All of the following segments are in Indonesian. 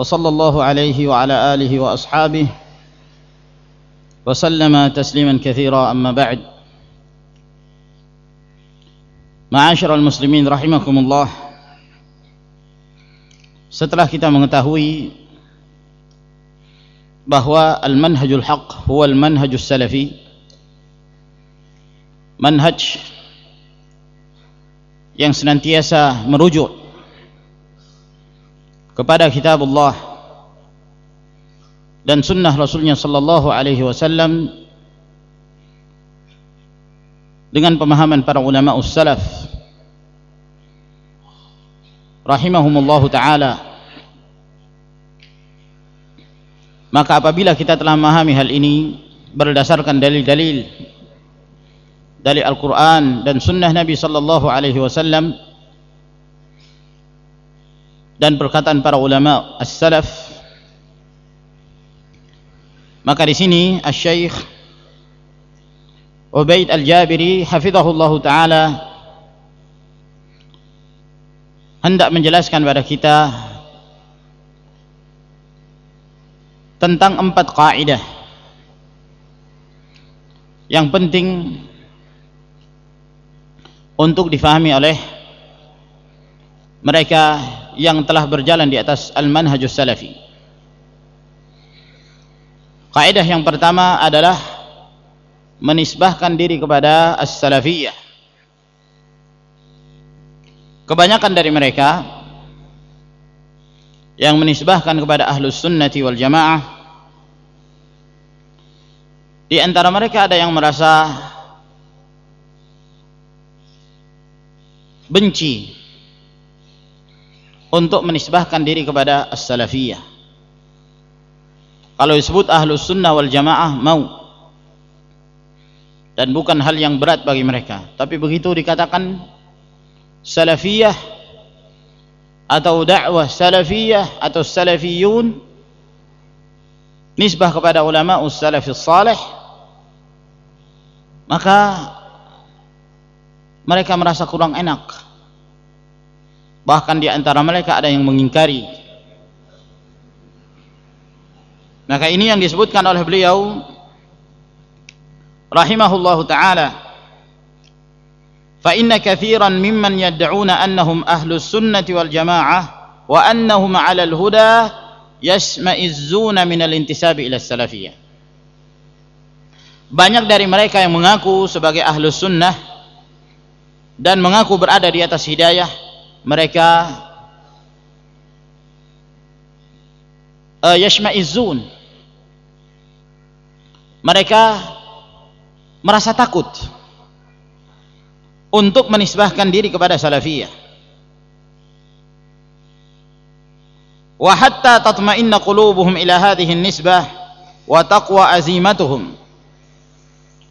وصلى الله عليه وعلى اله واصحابه وسلم تسليما كثيرا اما بعد معاشر المسلمين رحمكم الله setelah kita mengetahui bahwa al-manhajul haq huwa al-manhajus salafi manhaj yang senantiasa merujuk kepada kitab Allah dan sunnah Rasulnya sallallahu alaihi wasallam dengan pemahaman para ulama salaf rahimahumullahu taala. Maka apabila kita telah memahami hal ini berdasarkan dalil-dalil dari Al-Quran dan Sunnah Nabi Sallallahu Alaihi Wasallam dan perkataan para ulama as-salaf. Maka di sini Asy-Syaikh Ubaid Al-Jabiri hafizahullahu taala hendak menjelaskan kepada kita tentang empat kaidah yang penting untuk difahami oleh mereka yang telah berjalan di atas al-manhajus salafi. Kaidah yang pertama adalah menisbahkan diri kepada as-salafiyah. Kebanyakan dari mereka yang menisbahkan kepada ahlus sunnati wal jamaah di antara mereka ada yang merasa benci untuk menisbahkan diri kepada as-salafiyah. Kalau disebut ahlus sunnah wal jamaah mau. Dan bukan hal yang berat bagi mereka. Tapi begitu dikatakan salafiyah atau dakwah salafiyah atau salafiyun nisbah kepada ulama salafis salih maka mereka merasa kurang enak bahkan di antara mereka ada yang mengingkari maka ini yang disebutkan oleh beliau rahimahullahu taala فإن كثيرا ممن يدعون أنهم أهل السنة والجماعة وأنهم على الهدى يشمئزون من الانتساب إلى السلفية banyak dari mereka yang mengaku sebagai ahlus sunnah dan mengaku berada di atas hidayah mereka uh, yashma'izun. Mereka merasa takut untuk menisbahkan diri kepada salafiyah. Wa hatta tatma'inna qulubuhum ila hadhihi nisbah wa taqwa azimatuhum.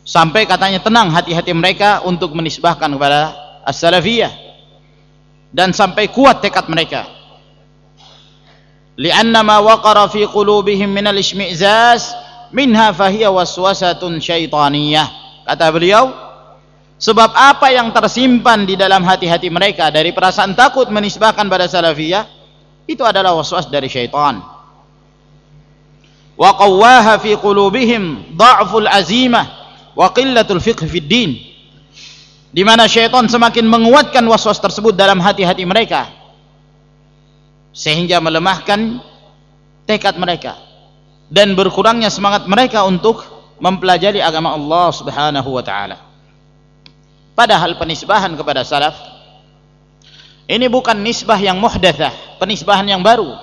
Sampai katanya tenang hati-hati mereka untuk menisbahkan kepada as-salafiyah dan sampai kuat tekad mereka li'anna ma waqara fi qulubihim min al-ishmi'zaz minha fahiya waswasatun syaitaniyah kata beliau Sebab apa yang tersimpan di dalam hati-hati mereka dari perasaan takut menisbahkan pada salafiyah itu adalah waswas dari syaitan. Wa qawwaha fi qulubihim dha'ful azimah wa qillatul fiqh fid din. Di mana syaitan semakin menguatkan waswas tersebut dalam hati-hati mereka sehingga melemahkan tekad mereka dan berkurangnya semangat mereka untuk mempelajari agama Allah Subhanahu wa taala. Padahal penisbahan kepada salaf ini bukan nisbah yang muhdatsah, penisbahan yang baru.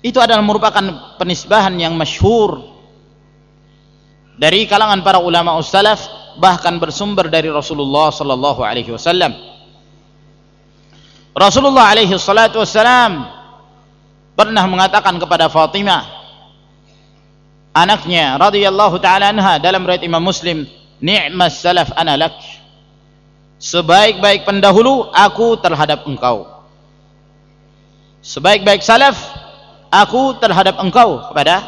Itu adalah merupakan penisbahan yang masyhur dari kalangan para ulama salaf bahkan bersumber dari Rasulullah sallallahu alaihi wasallam. Rasulullah alaihi salatu wasallam pernah mengatakan kepada Fatimah anaknya radhiyallahu taala anha dalam riwayat Imam Muslim ni'mas salaf ana lak. Sebaik-baik pendahulu aku terhadap engkau. Sebaik-baik salaf aku terhadap engkau kepada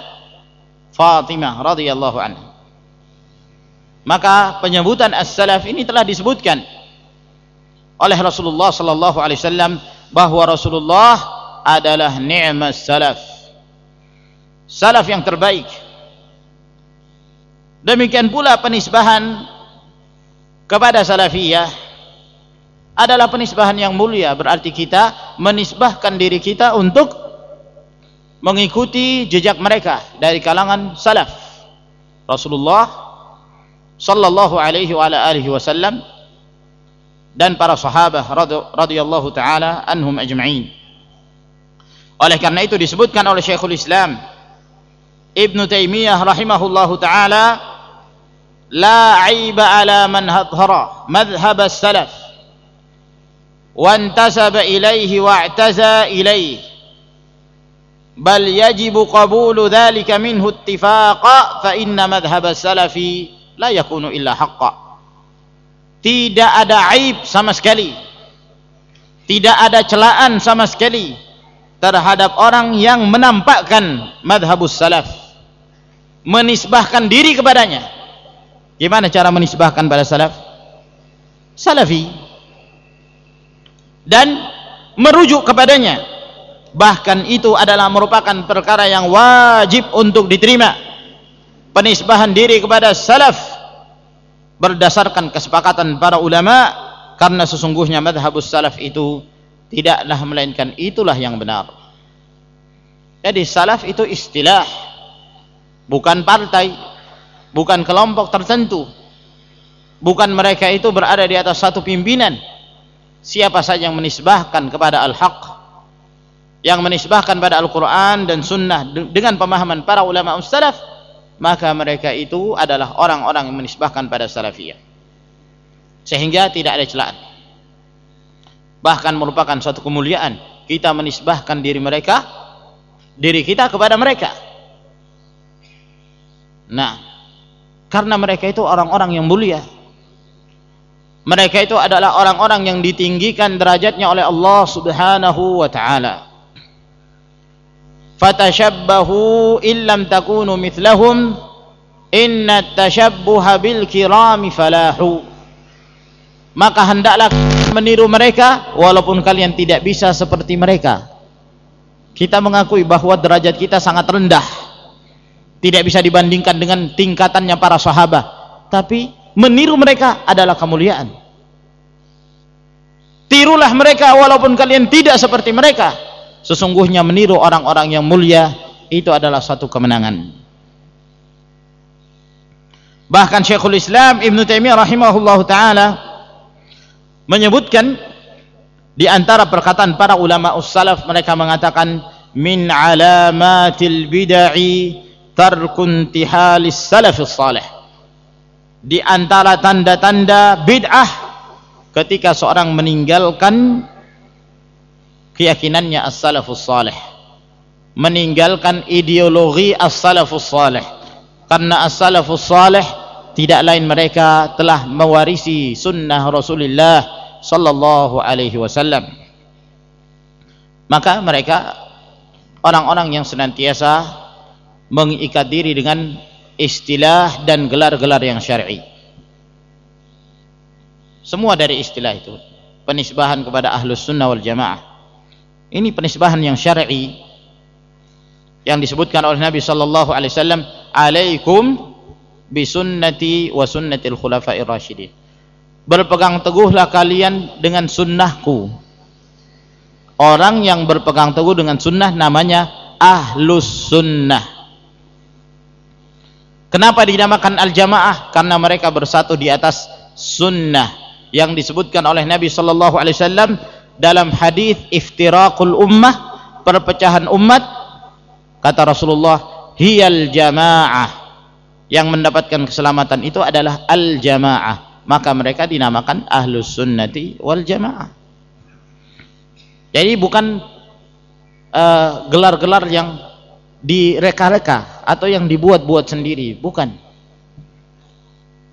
Fatimah radhiyallahu anha maka penyebutan as-salaf ini telah disebutkan oleh Rasulullah sallallahu alaihi wasallam bahwa Rasulullah adalah ni'mas salaf salaf yang terbaik. Demikian pula penisbahan kepada salafiyah adalah penisbahan yang mulia berarti kita menisbahkan diri kita untuk mengikuti jejak mereka dari kalangan salaf. Rasulullah sallallahu alaihi wa alihi wasallam dan para sahabat radhiyallahu taala anhum ajma'in. Oleh karena itu disebutkan oleh Syekhul Islam Ibn Taimiyah rahimahullahu taala la aiba ala man hadhara madhhab as-salaf wa intasaba ilayhi wa i'taza ilayhi bal yajibu qabulu dhalika minhu ittifaqa fa inna madhhab as-salafi la yakunu illa haqqan tidak ada aib sama sekali. Tidak ada celaan sama sekali terhadap orang yang menampakkan madhabus salaf. Menisbahkan diri kepadanya. Gimana cara menisbahkan pada salaf? Salafi. Dan merujuk kepadanya. Bahkan itu adalah merupakan perkara yang wajib untuk diterima penisbahan diri kepada salaf berdasarkan kesepakatan para ulama karena sesungguhnya madhabus salaf itu tidaklah melainkan itulah yang benar. Jadi salaf itu istilah bukan partai bukan kelompok tertentu. Bukan mereka itu berada di atas satu pimpinan. Siapa saja yang menisbahkan kepada al-haq yang menisbahkan pada Al-Quran dan Sunnah dengan pemahaman para ulama salaf maka mereka itu adalah orang-orang yang menisbahkan pada salafiyah. Sehingga tidak ada celaan. Bahkan merupakan suatu kemuliaan kita menisbahkan diri mereka diri kita kepada mereka. Nah karena mereka itu orang-orang yang mulia. Mereka itu adalah orang-orang yang ditinggikan derajatnya oleh Allah subhanahu wa ta'ala fatashabbahu illam takunu mithlahum inna tashabbuha bil kirami falahu. Maka hendaklah meniru mereka walaupun kalian tidak bisa seperti mereka. Kita mengakui bahwa derajat kita sangat rendah. Tidak bisa dibandingkan dengan tingkatannya para sahabat. Tapi meniru mereka adalah kemuliaan. Tirulah mereka walaupun kalian tidak seperti mereka sesungguhnya meniru orang-orang yang mulia itu adalah satu kemenangan. Bahkan Syekhul Islam Ibn Taimiyah rahimahullah ta'ala menyebutkan di antara perkataan para ulama ussalaf mereka mengatakan min alamatil bid'i tarkun tihalis salafis salih. Di antara tanda-tanda bid'ah ketika seorang meninggalkan keyakinannya as-salafus salih. Meninggalkan ideologi as-salafus salih. Karena as-salafus salih tidak lain mereka telah mewarisi sunnah Rasulullah sallallahu alaihi wasallam. Maka mereka orang-orang yang senantiasa mengikat diri dengan istilah dan gelar-gelar yang syar'i. Semua dari istilah itu penisbahan kepada ahlus sunnah wal jamaah ini penisbahan yang syar'i yang disebutkan oleh Nabi sallallahu alaihi wasallam, "Alaikum bisunnati wa sunnatil khulafa'ir rasyidin." Berpegang teguhlah kalian dengan sunnahku. Orang yang berpegang teguh dengan sunnah namanya ahlus sunnah. Kenapa dinamakan al-jamaah? Karena mereka bersatu di atas sunnah yang disebutkan oleh Nabi sallallahu alaihi wasallam dalam hadis iftiraqul ummah perpecahan umat kata Rasulullah hiyal jamaah. Yang mendapatkan keselamatan itu adalah al jamaah. Maka mereka dinamakan ahlus sunnati wal jamaah. Jadi bukan eh, gelar-gelar uh, yang direka-reka atau yang dibuat-buat sendiri. Bukan.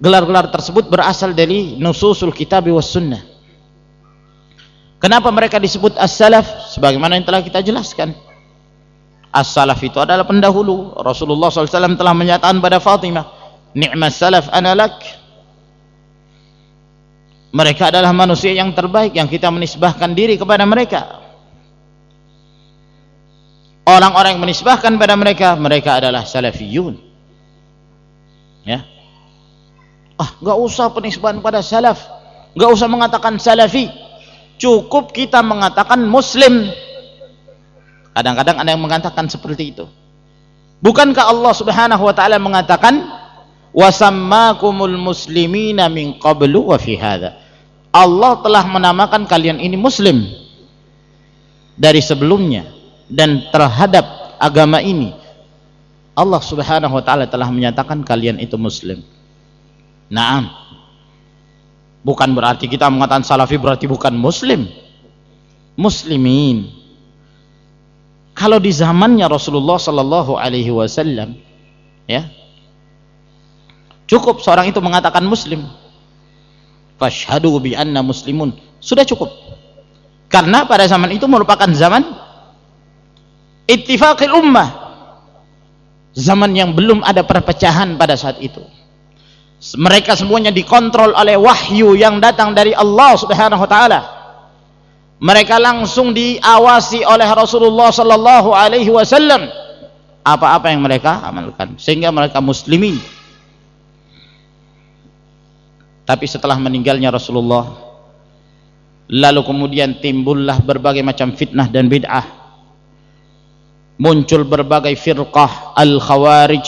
Gelar-gelar tersebut berasal dari nususul kitab was sunnah kenapa mereka disebut as-salaf? Sebagaimana yang telah kita jelaskan. As-salaf itu adalah pendahulu. Rasulullah SAW telah menyatakan pada Fatimah ni'mas salaf analak mereka adalah manusia yang terbaik yang kita menisbahkan diri kepada mereka. Orang-orang yang menisbahkan pada mereka mereka adalah salafiyun. Ya. Ah nggak usah penisbahan pada salaf. Nggak usah mengatakan salafi cukup kita mengatakan muslim. Kadang-kadang ada yang mengatakan seperti itu. Bukankah Allah subhanahu wa ta'ala mengatakan wasammakumul muslimina min qablu wa fi Allah telah menamakan kalian ini muslim dari sebelumnya dan terhadap agama ini. Allah subhanahu wa ta'ala telah menyatakan kalian itu muslim. Naam bukan berarti kita mengatakan salafi berarti bukan muslim. Muslimin. Kalau di zamannya Rasulullah sallallahu alaihi wasallam ya cukup seorang itu mengatakan muslim. Fashhadu bi anna muslimun. Sudah cukup. Karena pada zaman itu merupakan zaman ittifaqil ummah. Zaman yang belum ada perpecahan pada saat itu mereka semuanya dikontrol oleh wahyu yang datang dari Allah subhanahu wa ta'ala. Mereka langsung diawasi oleh Rasulullah sallallahu alaihi wasallam. Apa-apa yang mereka amalkan sehingga mereka muslimin. Tapi setelah meninggalnya Rasulullah lalu kemudian timbullah berbagai macam fitnah dan bid'ah. Muncul berbagai firqah al-khawarij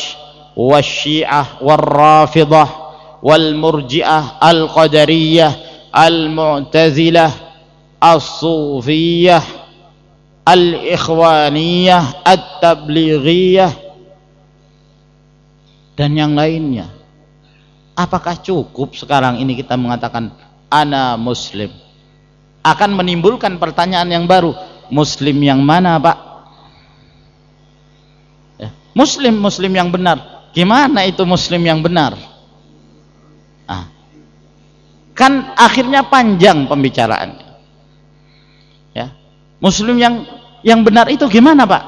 wal-rafidah wal-murjiah al-qadariyah al-mu'tazilah as-sufiyah al-ikhwaniyah at-tablighiyah dan yang lainnya. Apakah cukup sekarang ini kita mengatakan ana muslim akan menimbulkan pertanyaan yang baru muslim yang mana pak? Muslim muslim yang benar. Gimana itu muslim yang benar. Kan akhirnya panjang pembicaraan. Ya. Muslim yang yang benar itu gimana pak?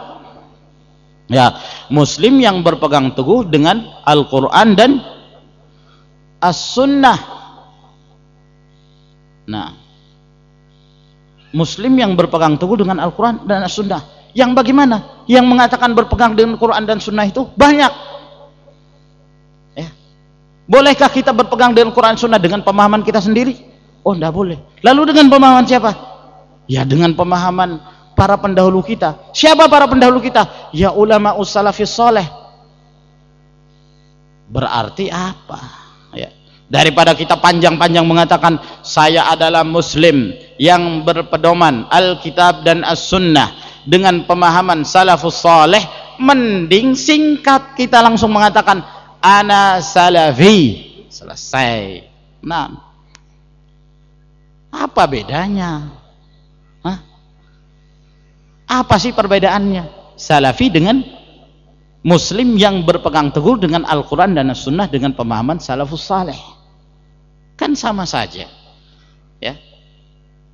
Ya muslim yang berpegang teguh dengan Al-Quran dan As-Sunnah. Nah muslim yang berpegang teguh dengan Al-Quran dan As-Sunnah. Yang bagaimana? Yang mengatakan berpegang dengan Quran dan Sunnah itu banyak. Bolehkah kita berpegang dengan Quran Sunnah dengan pemahaman kita sendiri? Oh, tidak boleh. Lalu dengan pemahaman siapa? Ya dengan pemahaman para pendahulu kita. Siapa para pendahulu kita? Ya ulama ussalafis soleh. Berarti apa? Ya. Daripada kita panjang-panjang mengatakan saya adalah muslim yang berpedoman Alkitab dan As-Sunnah dengan pemahaman salafus saleh mending singkat kita langsung mengatakan ana salafi. Selesai. Nah apa bedanya? Hah? apa sih perbedaannya? Salafi dengan muslim yang berpegang teguh dengan Al-Quran dan As-Sunnah dengan pemahaman salafus saleh. Kan sama saja ya.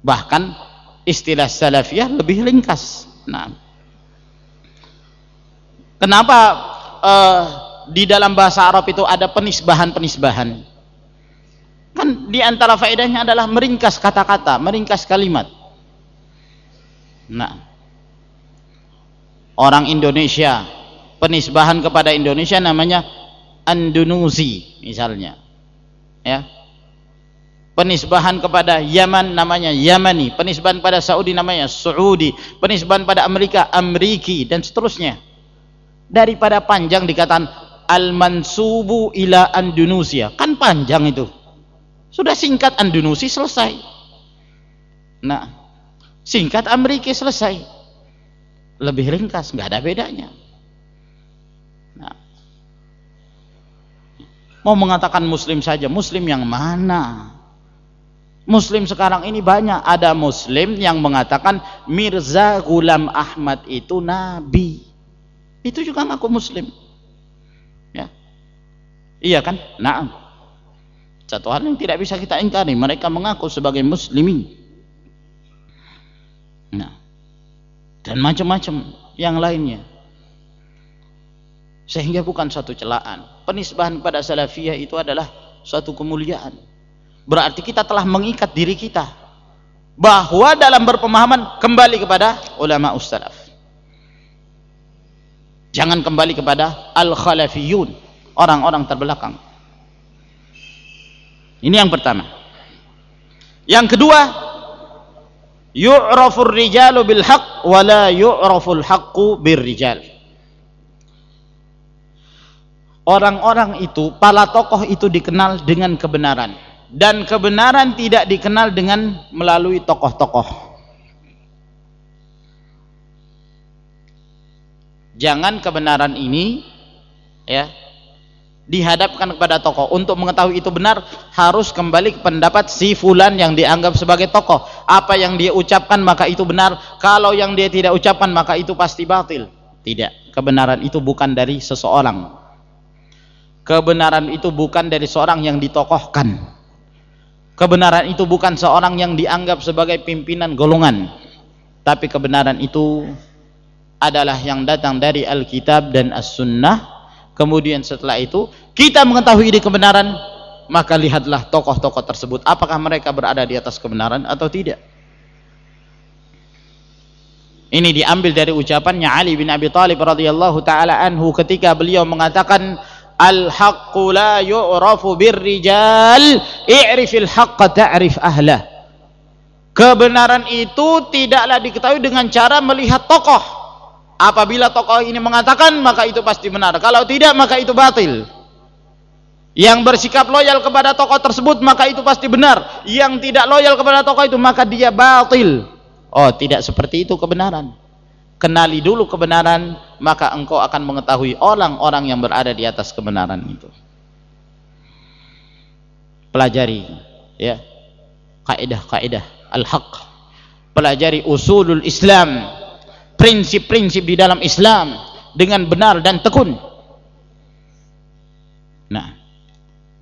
Bahkan istilah salafiyah lebih ringkas. Nah, kenapa uh, di dalam bahasa Arab itu ada penisbahan-penisbahan? Kan di antara faedahnya adalah meringkas kata-kata, meringkas kalimat. Nah, orang Indonesia penisbahan kepada Indonesia namanya Andanusi misalnya, ya penisbahan kepada Yaman namanya Yamani penisbahan pada Saudi namanya Saudi penisbahan pada Amerika Ameriki dan seterusnya daripada panjang dikatakan al-mansubu ila Andalusia. Kan panjang itu. Sudah singkat Andalusi selesai. Nah singkat Amerika selesai. Lebih ringkas nggak ada bedanya. Nah. Mau mengatakan muslim saja muslim yang mana? Muslim sekarang ini banyak. Ada Muslim yang mengatakan Mirza Gulam Ahmad itu Nabi. Itu juga ngaku Muslim. Ya, iya kan? Nah, satu hal yang tidak bisa kita ingkari, mereka mengaku sebagai Muslimin. Nah, dan macam-macam yang lainnya. Sehingga bukan suatu celaan. Penisbahan pada salafiyah itu adalah suatu kemuliaan berarti kita telah mengikat diri kita bahwa dalam berpemahaman kembali kepada ulama ustalaf jangan kembali kepada al-khalafiyun orang-orang terbelakang. Ini yang pertama. Yang kedua yu'rafur rijalu bil haqq wa la yu'raful haqqu bir rijal. Orang-orang itu para tokoh itu dikenal dengan kebenaran. Dan kebenaran tidak dikenal dengan melalui tokoh-tokoh. Jangan kebenaran ini ya dihadapkan kepada tokoh. Untuk mengetahui itu benar harus kembali ke pendapat si fulan yang dianggap sebagai tokoh. Apa yang dia ucapkan maka itu benar. Kalau yang dia tidak ucapkan maka itu pasti batil. Tidak. Kebenaran itu bukan dari seseorang. Kebenaran itu bukan dari seorang yang ditokohkan. Kebenaran itu bukan seorang yang dianggap sebagai pimpinan golongan. Tapi kebenaran itu adalah yang datang dari Alkitab dan As-Sunnah kemudian setelah itu kita mengetahui di kebenaran maka lihatlah tokoh-tokoh tersebut. Apakah mereka berada di atas kebenaran atau tidak? Ini diambil dari ucapannya Ali bin Abi Thalib radhiyallahu taala anhu ketika beliau mengatakan al-haqqu la yu'rafu birrijal i'rifil haqqa ta'rif ahlah. Kebenaran itu tidaklah diketahui dengan cara melihat tokoh apabila tokoh ini mengatakan maka itu pasti benar. Kalau tidak maka itu batil. Yang bersikap loyal kepada tokoh tersebut maka itu pasti benar. Yang tidak loyal kepada tokoh itu maka dia batil. Oh tidak seperti itu kebenaran. Kenali dulu kebenaran maka engkau akan mengetahui orang-orang yang berada di atas kebenaran itu. Pelajari ya. Kaidah-kaidah al-haq. Pelajari usulul Islam prinsip-prinsip di dalam Islam dengan benar dan tekun nah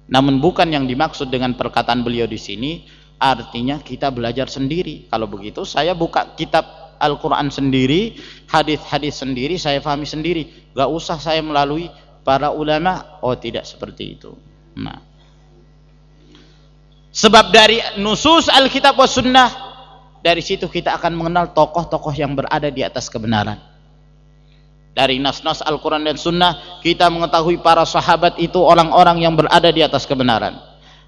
namun bukan yang dimaksud dengan perkataan beliau di sini artinya kita belajar sendiri kalau begitu saya buka kitab Al-Quran sendiri, hadis-hadis sendiri, saya pahami sendiri. Gak usah saya melalui para ulama. Oh tidak seperti itu. Nah. Sebab dari nusus Alkitab wa Sunnah, dari situ kita akan mengenal tokoh-tokoh yang berada di atas kebenaran. Dari nas-nas Al-Quran dan Sunnah, kita mengetahui para sahabat itu orang-orang yang berada di atas kebenaran.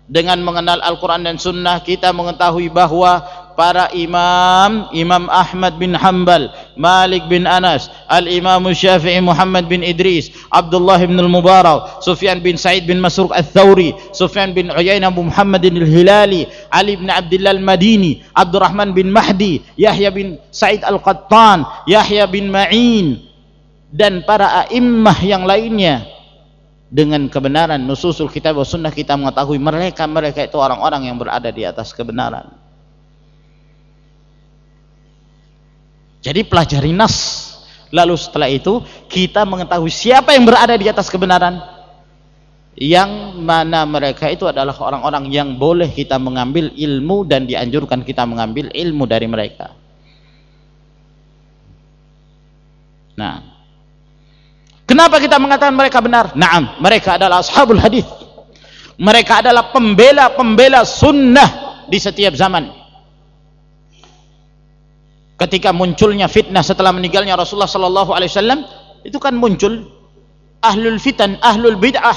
Dengan mengenal Al-Quran dan Sunnah, kita mengetahui bahwa para imam Imam Ahmad bin Hanbal Malik bin Anas Al-Imam Syafi'i Muhammad bin Idris Abdullah bin Al-Mubarak Sufyan bin Sa'id bin Masruq Al-Thawri Sufyan bin Uyainah bin Muhammad Al-Hilali Ali bin Abdullah Al-Madini Abdurrahman bin Mahdi Yahya bin Sa'id Al-Qattan Yahya bin Ma'in dan para a'immah yang lainnya. Dengan kebenaran nususul kitab wa sunnah kita mengetahui mereka mereka itu orang-orang yang berada di atas kebenaran Jadi pelajari nas. Lalu setelah itu kita mengetahui siapa yang berada di atas kebenaran. Yang mana mereka itu adalah orang-orang yang boleh kita mengambil ilmu dan dianjurkan kita mengambil ilmu dari mereka. Nah, kenapa kita mengatakan mereka benar? Naam, mereka adalah ashabul hadis. Mereka adalah pembela-pembela sunnah di setiap zaman ketika munculnya fitnah setelah meninggalnya Rasulullah sallallahu alaihi wasallam itu kan muncul ahlul fitan, ahlul bid'ah.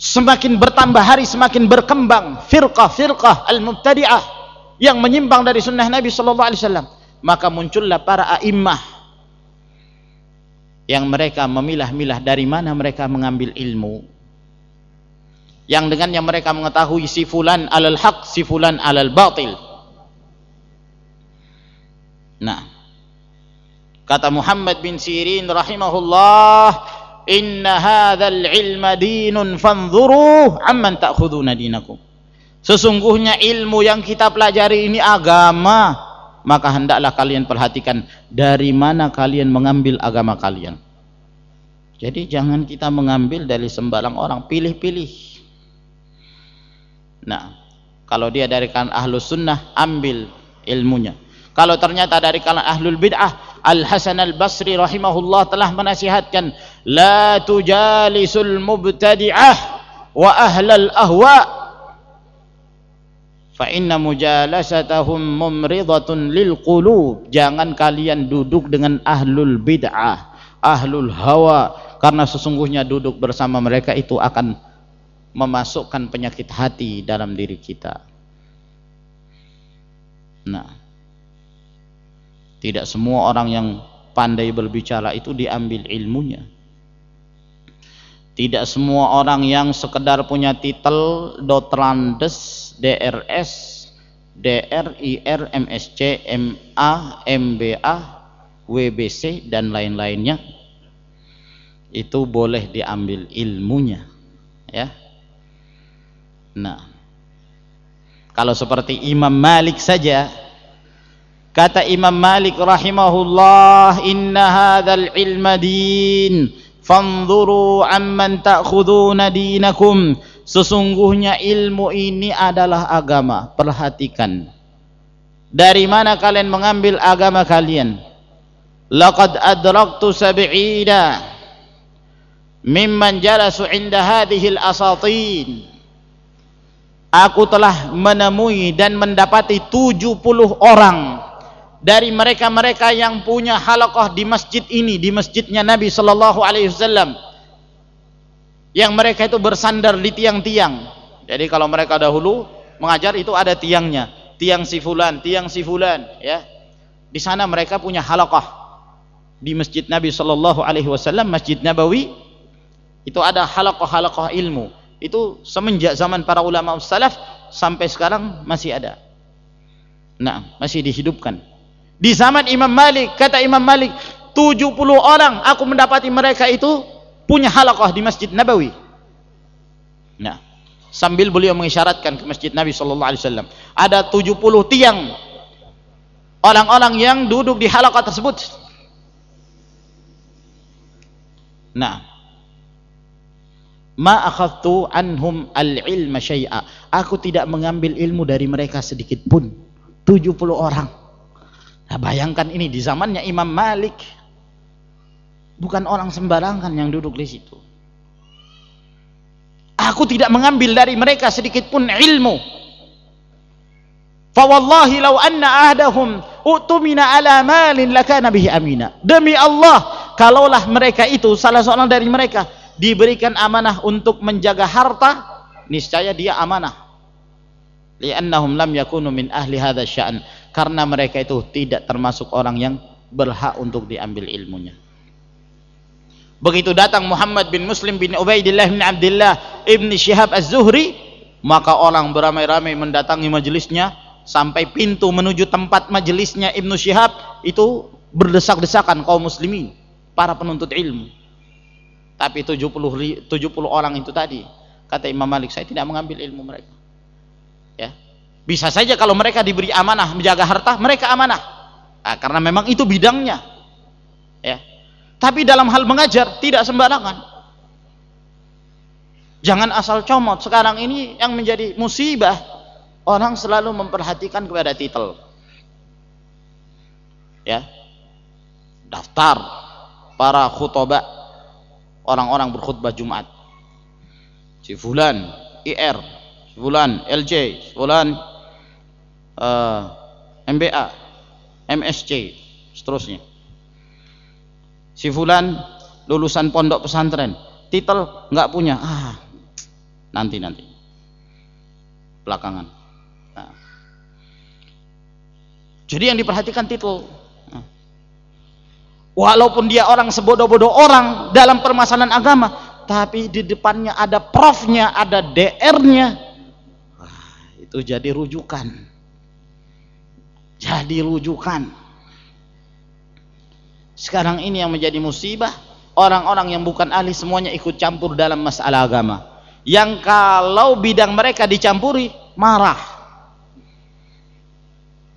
Semakin bertambah hari semakin berkembang firqah-firqah al-mubtadi'ah yang menyimpang dari sunnah Nabi sallallahu alaihi wasallam. Maka muncullah para a'immah yang mereka memilah-milah dari mana mereka mengambil ilmu. Yang dengannya mereka mengetahui si fulan alal haq si fulan alal batil Nah, kata Muhammad bin Sirin rahimahullah, "Inna hadzal ilma dinun fanzuru amman ta'khuduna dinakum." sesungguhnya ilmu yang kita pelajari ini agama. Maka hendaklah kalian perhatikan dari mana kalian mengambil agama kalian. Jadi jangan kita mengambil dari sembarang orang pilih-pilih. Nah kalau dia dari kalangan ahlus sunnah ambil ilmunya kalau ternyata dari kalangan ahlul bid'ah Al Hasan Al Basri rahimahullah telah menasihatkan la tujalisul mubtadi'ah wa ahlal ahwa. Fa inna mujalasatahum mumridatun lil qulub. Jangan kalian duduk dengan ahlul bid'ah ahlul hawa karena sesungguhnya duduk bersama mereka itu akan memasukkan penyakit hati dalam diri kita. Nah tidak semua orang yang pandai berbicara itu diambil ilmunya. Tidak semua orang yang sekedar punya titel Dotrandes, DRS, DR, IR, MSc, MA, MBA, WBC dan lain-lainnya itu boleh diambil ilmunya ya. Nah, kalau seperti Imam Malik saja Kata Imam Malik rahimahullah, "Inna hadzal ilma din, fanzuru amman ta'khuduna dinakum." Sesungguhnya ilmu ini adalah agama. Perhatikan. Dari mana kalian mengambil agama kalian? Laqad adraktu sab'ina mimman jalasu 'inda hadhihi al-asatin. Aku telah menemui dan mendapati 70 orang dari mereka-mereka yang punya halaqah di masjid ini di masjidnya Nabi sallallahu alaihi wasallam yang mereka itu bersandar di tiang-tiang. Jadi kalau mereka dahulu mengajar itu ada tiangnya tiang si fulan tiang si fulan ya. Di sana mereka punya halaqah di masjid Nabi sallallahu alaihi wasallam Masjid Nabawi itu ada halaqah-halaqah ilmu. Itu semenjak zaman para ulama salaf sampai sekarang masih ada. Nah masih dihidupkan di zaman Imam Malik, kata Imam Malik, 70 orang aku mendapati mereka itu punya halaqah di Masjid Nabawi. Nah, sambil beliau mengisyaratkan ke Masjid Nabi sallallahu alaihi wasallam, ada 70 tiang orang-orang yang duduk di halaqah tersebut. Nah, ma akhadtu anhum al-ilma syai'a. Aku tidak mengambil ilmu dari mereka sedikit pun. 70 orang. Nah, bayangkan ini di zamannya Imam Malik. Bukan orang sembarangan yang duduk di situ. Aku tidak mengambil dari mereka sedikit pun ilmu. Fawallahi law anna ahdahum utumina ala malin lakana bihi amina. Demi Allah, kalaulah mereka itu salah seorang dari mereka diberikan amanah untuk menjaga harta, niscaya dia amanah. Li'annahum lam yakunu min ahli hadha sya'an karena mereka itu tidak termasuk orang yang berhak untuk diambil ilmunya. Begitu datang Muhammad bin Muslim bin Ubaidillah bin Abdullah ibn Syihab Az-Zuhri maka orang beramai-ramai mendatangi majelisnya sampai pintu menuju tempat majelisnya Ibnu Syihab itu berdesak-desakan kaum muslimin para penuntut ilmu. Tapi 70 70 orang itu tadi kata Imam Malik saya tidak mengambil ilmu mereka. Ya bisa saja kalau mereka diberi amanah menjaga harta, mereka amanah. Nah, karena memang itu bidangnya. Ya. Tapi dalam hal mengajar tidak sembarangan. Jangan asal comot. Sekarang ini yang menjadi musibah orang selalu memperhatikan kepada titel. Ya. Daftar para khutbah orang-orang berkhutbah Jumat. Si fulan IR, si fulan LJ, si fulan uh, eh, MBA, MSC, seterusnya. Si fulan lulusan pondok pesantren, titel nggak punya. Ah, nanti nanti. Belakangan. Nah. Jadi yang diperhatikan titel. Nah. Walaupun dia orang sebodoh-bodoh orang dalam permasalahan agama, tapi di depannya ada profnya, ada DR-nya. itu jadi rujukan jadi rujukan. Sekarang ini yang menjadi musibah orang-orang yang bukan ahli semuanya ikut campur dalam masalah agama. Yang kalau bidang mereka dicampuri marah.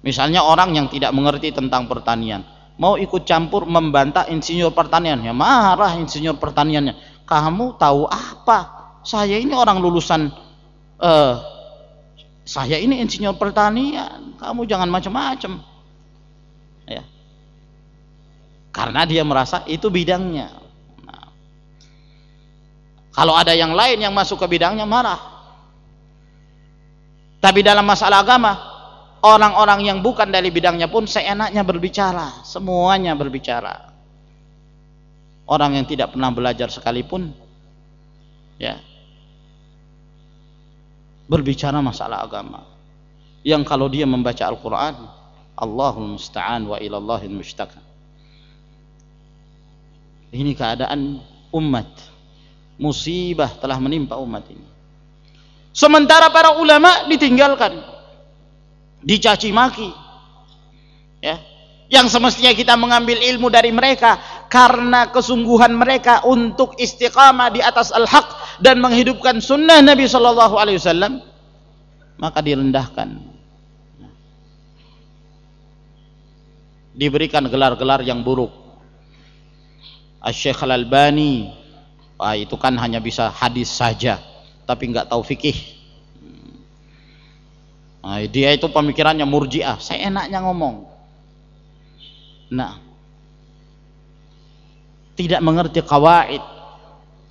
Misalnya orang yang tidak mengerti tentang pertanian. Mau ikut campur membantah insinyur pertanian ya marah insinyur pertaniannya. Kamu tahu apa? Saya ini orang lulusan uh, saya ini insinyur pertanian. Kamu jangan macam-macam. Ya. Karena dia merasa itu bidangnya. Nah, kalau ada yang lain yang masuk ke bidangnya marah. Tapi dalam masalah agama orang-orang yang bukan dari bidangnya pun seenaknya berbicara. Semuanya berbicara. Orang yang tidak pernah belajar sekalipun ya berbicara masalah agama. Yang kalau dia membaca Al-Quran Allahul musta'an wa ilallahil mustaqan ini keadaan umat. Musibah telah menimpa umat ini. Sementara para ulama ditinggalkan. Dicaci maki. Ya. Yang semestinya kita mengambil ilmu dari mereka karena kesungguhan mereka untuk istiqamah di atas al-haq dan menghidupkan sunnah Nabi sallallahu alaihi wasallam maka direndahkan. Diberikan gelar-gelar yang buruk. Syekh Al-Albani ah, itu kan hanya bisa hadis saja tapi nggak tahu fikih. Nah, dia itu pemikirannya murjiah. Saya enaknya ngomong. Nah tidak mengerti kawaid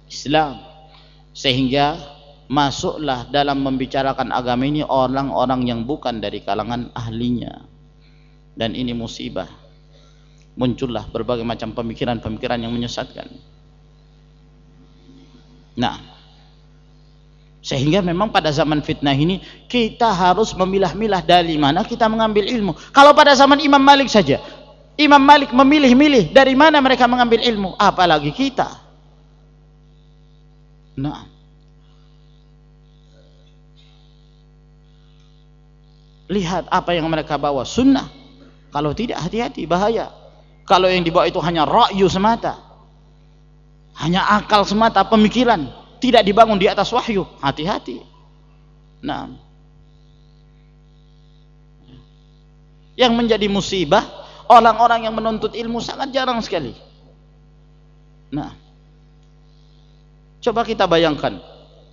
Islam sehingga masuklah dalam membicarakan agama ini orang-orang yang bukan dari kalangan ahlinya dan ini musibah muncullah berbagai macam pemikiran-pemikiran yang menyesatkan. Nah, sehingga memang pada zaman fitnah ini kita harus memilah-milah dari mana kita mengambil ilmu. Kalau pada zaman Imam Malik saja, Imam Malik memilih-milih dari mana mereka mengambil ilmu, apalagi kita. Nah, lihat apa yang mereka bawa. Sunnah. Kalau tidak hati-hati. Bahaya. Kalau yang dibawa itu hanya rakyu semata. Hanya akal semata pemikiran. Tidak dibangun di atas wahyu. Hati-hati. Nah yang menjadi musibah orang-orang yang menuntut ilmu sangat jarang sekali. Nah coba kita bayangkan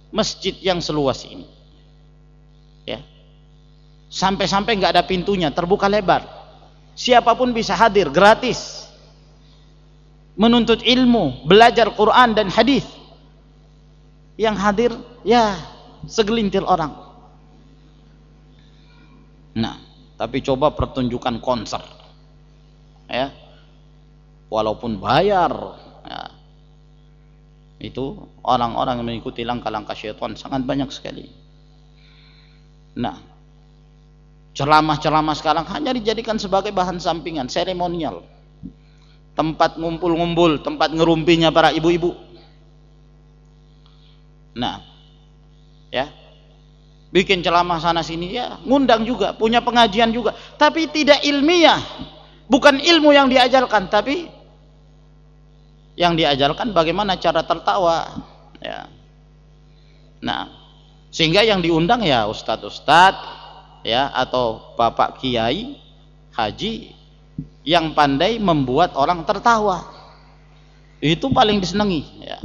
masjid yang seluas ini. Ya. Sampai-sampai nggak ada pintunya terbuka lebar. Siapa pun bisa hadir gratis. Menuntut ilmu belajar Quran dan hadis. Yang hadir ya segelintir orang. Nah tapi coba pertunjukan konser. Ya. Walaupun bayar ya. Itu orang-orang yang mengikuti langkah-langkah syaitan sangat banyak sekali. Nah ceramah-ceramah sekarang hanya dijadikan sebagai bahan sampingan seremonial. Tempat ngumpul-ngumpul tempat ngerumpinya para ibu-ibu. Nah ya bikin ceramah sana sini ya ngundang juga punya pengajian juga. Tapi tidak ilmiah bukan ilmu yang diajarkan tapi yang diajarkan bagaimana cara tertawa ya. Nah sehingga yang diundang ya ustadz-ustadz ya atau bapak kiai haji yang pandai membuat orang tertawa. Itu paling disenangi ya.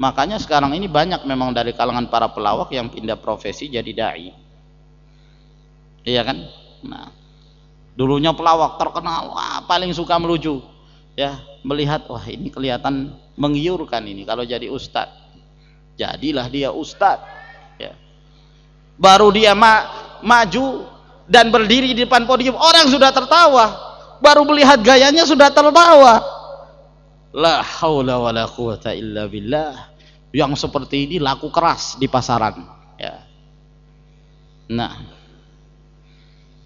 Makanya sekarang ini banyak memang dari kalangan para pelawak yang pindah profesi jadi dai. Iya kan? Nah dulunya pelawak terkenal wah paling suka melucu ya melihat wah ini kelihatan menggiurkan ini. Kalau jadi ustadz jadilah dia ustadz ya. Baru dia mak maju dan berdiri di depan podium orang sudah tertawa. Baru melihat gayanya sudah tertawa la haula wala quwata illa billah. Yang seperti ini laku keras di pasaran. Ya. Nah.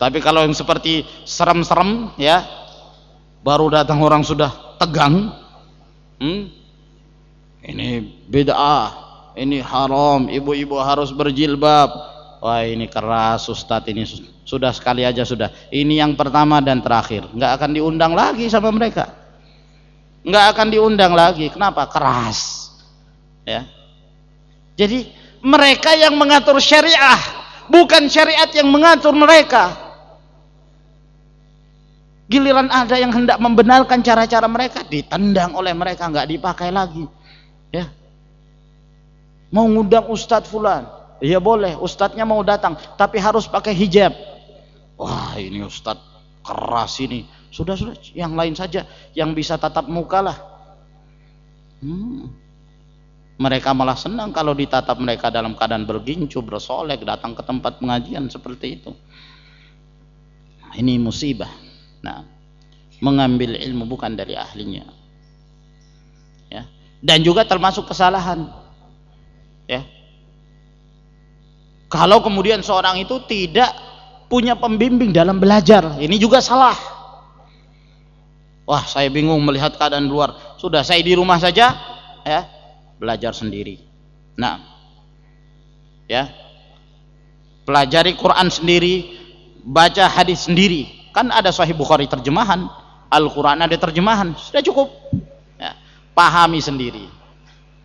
Tapi kalau yang seperti serem-serem ya baru datang orang sudah tegang. Hmm, ini bid'ah. Ini haram. Ibu-ibu harus berjilbab. Wah ini keras Ustadz. Ini sudah sekali aja sudah. Ini yang pertama dan terakhir. Nggak akan diundang lagi sama mereka. Nggak akan diundang lagi. Kenapa? Keras. Ya. Jadi mereka yang mengatur syariah bukan syariat yang mengatur mereka giliran ada yang hendak membenarkan cara-cara mereka ditendang oleh mereka nggak dipakai lagi. Ya. Mau ngundang ustadz fulan? Ya boleh. Ustadznya mau datang tapi harus pakai hijab. Wah ini ustadz keras ini. Sudah sudah yang lain saja yang bisa tatap muka lah. Hmm. mereka malah senang kalau ditatap mereka dalam keadaan bergincu bersolek datang ke tempat pengajian seperti itu. Ini musibah nah mengambil ilmu bukan dari ahlinya. Ya. Dan juga termasuk kesalahan. Ya. Kalau kemudian seorang itu tidak punya pembimbing dalam belajar ini juga salah. Wah saya bingung melihat keadaan luar. Sudah saya di rumah saja ya. Belajar sendiri. Nah. Ya. Pelajari Quran sendiri baca hadis sendiri kan ada Sahih Bukhari terjemahan. Al-Quran ada terjemahan. Sudah cukup. Ya, pahami sendiri.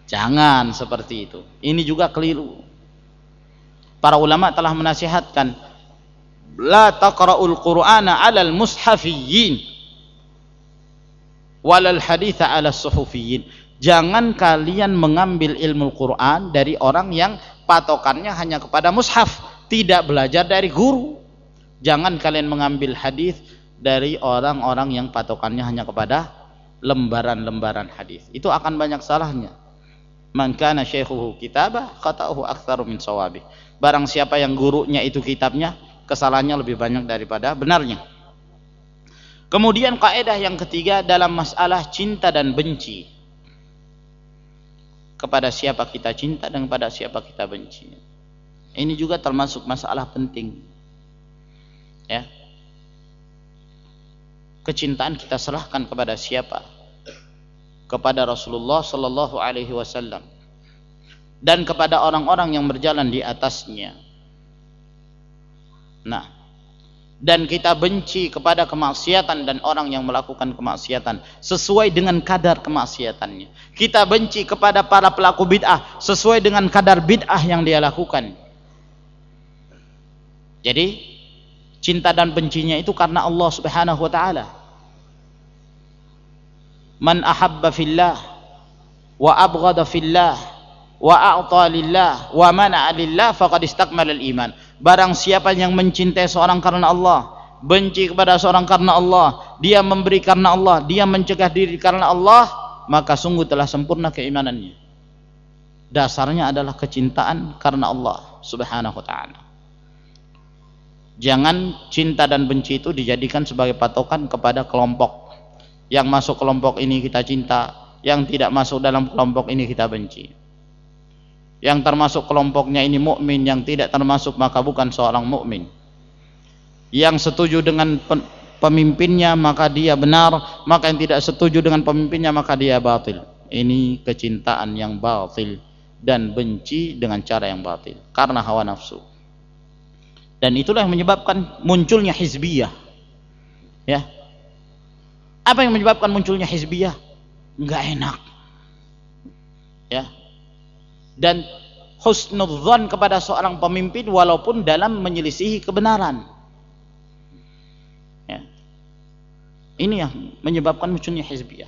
Jangan seperti itu. Ini juga keliru. Para ulama telah menasihatkan la taqra'ul qur'ana 'alal mushafiyyin walal haditha 'ala suhufiyyin. Jangan kalian mengambil ilmu Quran dari orang yang patokannya hanya kepada mushaf tidak belajar dari guru jangan kalian mengambil hadis dari orang-orang yang patokannya hanya kepada lembaran-lembaran hadis. Itu akan banyak salahnya. Man kana syaikhuhu kitabah qata'uhu aktsaru min sawabi. Barang siapa yang gurunya itu kitabnya kesalahannya lebih banyak daripada benarnya. Kemudian kaidah yang ketiga dalam masalah cinta dan benci. Kepada siapa kita cinta dan kepada siapa kita benci. Ini juga termasuk masalah penting ya kecintaan kita serahkan kepada siapa kepada Rasulullah sallallahu alaihi wasallam dan kepada orang-orang yang berjalan di atasnya. Nah, dan kita benci kepada kemaksiatan dan orang yang melakukan kemaksiatan sesuai dengan kadar kemaksiatannya. Kita benci kepada para pelaku bid'ah sesuai dengan kadar bid'ah yang dia lakukan. Jadi, cinta dan bencinya itu karena Allah Subhanahu wa taala. Man ahabba fillah wa abghada fillah wa a'ta lillah wa mana'a lillah faqad istakmala iman barang siapa yang mencintai seorang karena Allah benci kepada seorang karena Allah dia memberi karena Allah dia mencegah diri karena Allah maka sungguh telah sempurna keimanannya. Dasarnya adalah kecintaan karena Allah subhanahu wa ta'ala jangan cinta dan benci itu dijadikan sebagai patokan kepada kelompok. Yang masuk kelompok ini kita cinta yang tidak masuk dalam kelompok ini kita benci. Yang termasuk kelompoknya ini mukmin yang tidak termasuk maka bukan seorang mukmin. Yang setuju dengan pemimpinnya maka dia benar maka yang tidak setuju dengan pemimpinnya maka dia batil. Ini kecintaan yang batil dan benci dengan cara yang batil karena hawa nafsu dan itulah yang menyebabkan munculnya hizbiyah ya apa yang menyebabkan munculnya hizbiyah enggak enak ya dan husnudzon kepada seorang pemimpin walaupun dalam menyelisihi kebenaran. Ya. Ini yang menyebabkan munculnya hizbiyah.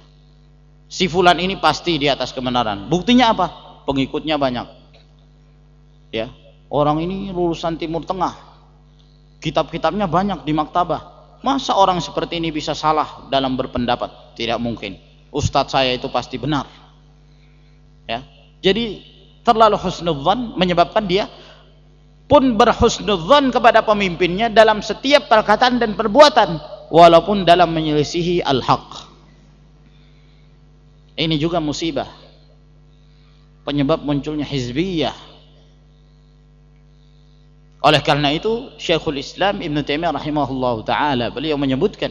Si fulan ini pasti di atas kebenaran. Buktinya apa? Pengikutnya banyak. Ya. Orang ini lulusan Timur Tengah. Kitab-kitabnya banyak di maktabah. Masa orang seperti ini bisa salah dalam berpendapat? Tidak mungkin. Ustadz saya itu pasti benar. Ya. Jadi terlalu husnudzan menyebabkan dia pun berhusnudzan kepada pemimpinnya dalam setiap perkataan dan perbuatan walaupun dalam menyelisihi al-haq ini juga musibah penyebab munculnya hizbiyah oleh karena itu Syekhul Islam Ibn Taimiyah rahimahullah taala beliau menyebutkan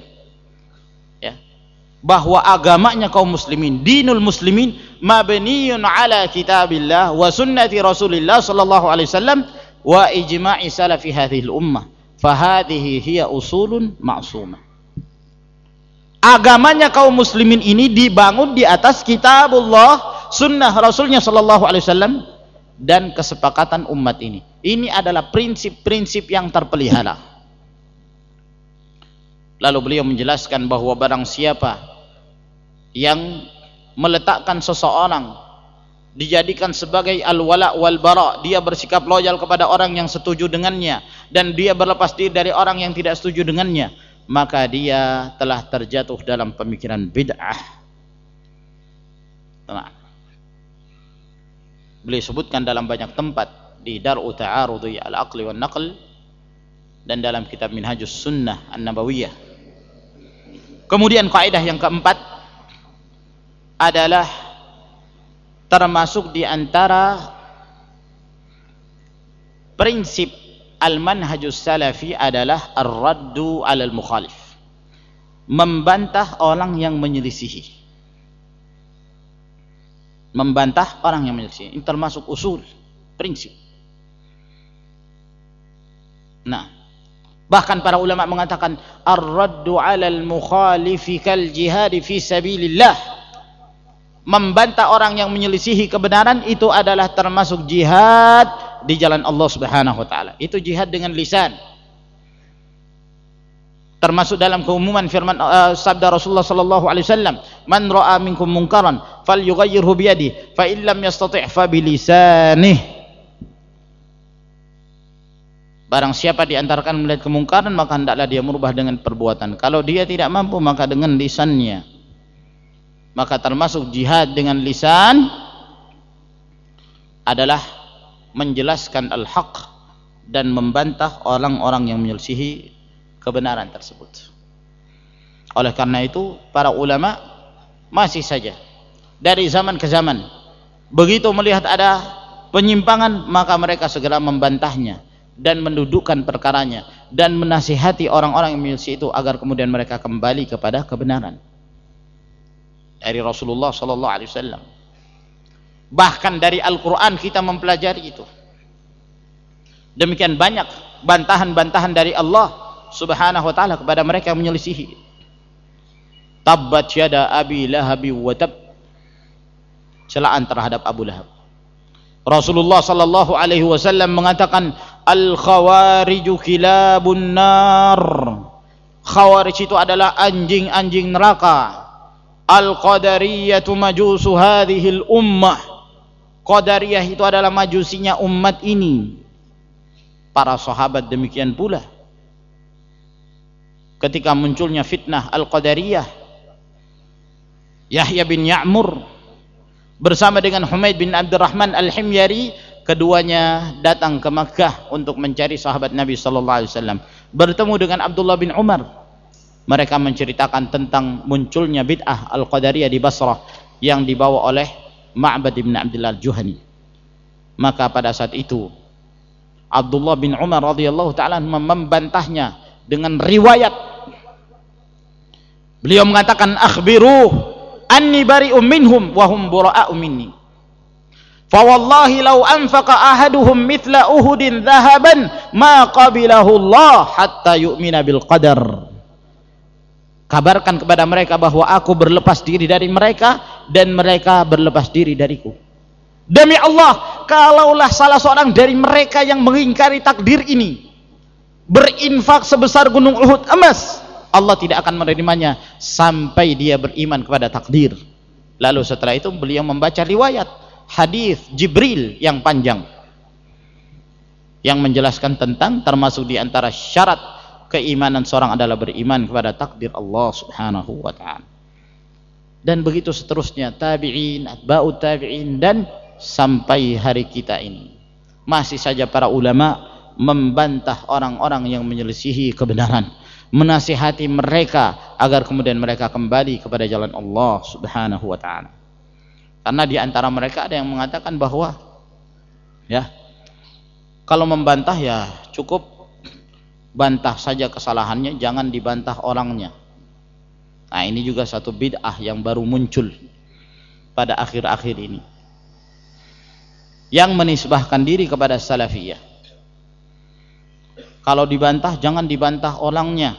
bahwa agamanya kaum muslimin dinul muslimin mabniyun ala kitabillah wa sunnati rasulillah sallallahu alaihi wasallam wa ijma'i salafi hadhihi ummah. Fahadhihi hiya usulun ma'sumah. Agamanya kaum muslimin ini dibangun di atas kitabullah sunnah rasulnya sallallahu alaihi wasallam dan kesepakatan umat ini. Ini adalah prinsip-prinsip yang terpelihara. Lalu beliau menjelaskan bahwa barang siapa yang meletakkan seseorang dijadikan sebagai al-wala wal bara, dia bersikap loyal kepada orang yang setuju dengannya dan dia berlepas diri dari orang yang tidak setuju dengannya, maka dia telah terjatuh dalam pemikiran bid'ah. Nah. Beliau sebutkan dalam banyak tempat di Dar'u Ta'arudhi Al-Aqli wal Naql dan dalam kitab Minhajus Sunnah An-Nabawiyah. Kemudian kaidah yang keempat adalah termasuk di antara prinsip al-manhajus salafi adalah ar-raddu 'alal mukhalif. Membantah orang yang menyelisihi membantah orang yang menyelisih. Ini termasuk usul, prinsip. Nah, bahkan para ulama mengatakan ar-raddu 'alal mukhalifi kal jihad fi sabilillah. Membantah orang yang menyelisihi kebenaran itu adalah termasuk jihad di jalan Allah Subhanahu wa taala. Itu jihad dengan lisan termasuk dalam keumuman firman uh, sabda Rasulullah sallallahu alaihi wasallam man ra'a minkum munkaran falyughayyirhu bi yadihi fa in lam yastati' fa bi lisanihi Barang siapa di antara kalian melihat kemungkaran maka hendaklah dia merubah dengan perbuatan. Kalau dia tidak mampu maka dengan lisannya. Maka termasuk jihad dengan lisan adalah menjelaskan al-haq dan membantah orang-orang yang menyelisihi kebenaran tersebut. Oleh karena itu, para ulama masih saja dari zaman ke zaman begitu melihat ada penyimpangan maka mereka segera membantahnya dan mendudukkan perkaranya dan menasihati orang-orang yang milisi itu agar kemudian mereka kembali kepada kebenaran. Dari Rasulullah sallallahu alaihi wasallam. Bahkan dari Al-Qur'an kita mempelajari itu. Demikian banyak bantahan-bantahan dari Allah subhanahu wa ta'ala kepada mereka yang menyelisihi. Tabbat yada abi lahabi wa tab. Celaan terhadap Abu Lahab. Rasulullah sallallahu alaihi wasallam mengatakan al khawariju kilabun nar. Khawarij itu adalah anjing-anjing neraka. Al qadariyatu majusu hadhihi al ummah. Qadariyah itu adalah majusinya umat ini. Para sahabat demikian pula ketika munculnya fitnah Al-Qadariyah Yahya bin Ya'mur bersama dengan Humaid bin Abdurrahman Al-Himyari keduanya datang ke Makkah untuk mencari sahabat Nabi sallallahu alaihi wasallam. Bertemu dengan Abdullah bin Umar. Mereka menceritakan tentang munculnya bid'ah Al-Qadariyah di Basrah yang dibawa oleh Ma'bad bin Abdullah Al-Juhani. Maka pada saat itu Abdullah bin Umar radhiyallahu taala membantahnya dengan riwayat. Beliau mengatakan akhbiru anni bari'um minhum wa hum bura'u minni. Fa wallahi law anfaqa ahaduhum mithla uhudin dhahaban ma qabilahu Allah hatta yu'mina bil qadar. Kabarkan kepada mereka bahwa aku berlepas diri dari mereka dan mereka berlepas diri dariku. Demi Allah kalaulah salah seorang dari mereka yang mengingkari takdir ini berinfak sebesar gunung Uhud emas Allah tidak akan menerimanya sampai dia beriman kepada takdir lalu setelah itu beliau membaca riwayat hadis Jibril yang panjang yang menjelaskan tentang termasuk di antara syarat keimanan seorang adalah beriman kepada takdir Allah Subhanahu wa taala. Dan begitu seterusnya tabi'in, atba'ut tabi'in dan sampai hari kita ini. Masih saja para ulama membantah orang-orang yang menyelisihi kebenaran menasihati mereka agar kemudian mereka kembali kepada jalan Allah subhanahu wa ta'ala. Karena di antara mereka ada yang mengatakan bahwa ya kalau membantah ya cukup bantah saja kesalahannya jangan dibantah orangnya. Nah ini juga satu bid'ah yang baru muncul pada akhir-akhir ini. Yang menisbahkan diri kepada salafiyah kalau dibantah jangan dibantah orangnya.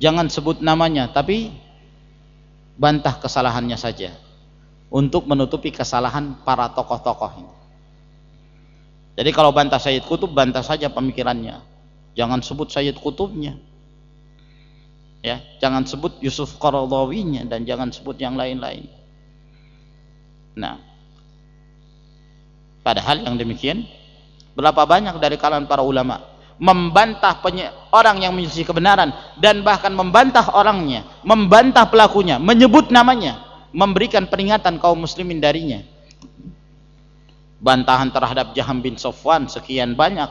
Jangan sebut namanya tapi bantah kesalahannya saja. Untuk menutupi kesalahan para tokoh-tokoh ini. Jadi kalau bantah Sayyid Kutub bantah saja pemikirannya. Jangan sebut Sayyid Kutubnya ya jangan sebut Yusuf Qaradawinya dan jangan sebut yang lain-lain. Nah padahal yang demikian berapa banyak dari kalangan para ulama membantah orang yang menyelisih kebenaran dan bahkan membantah orangnya, membantah pelakunya, menyebut namanya, memberikan peringatan kaum muslimin darinya. Bantahan terhadap Jaham bin Sofwan sekian banyak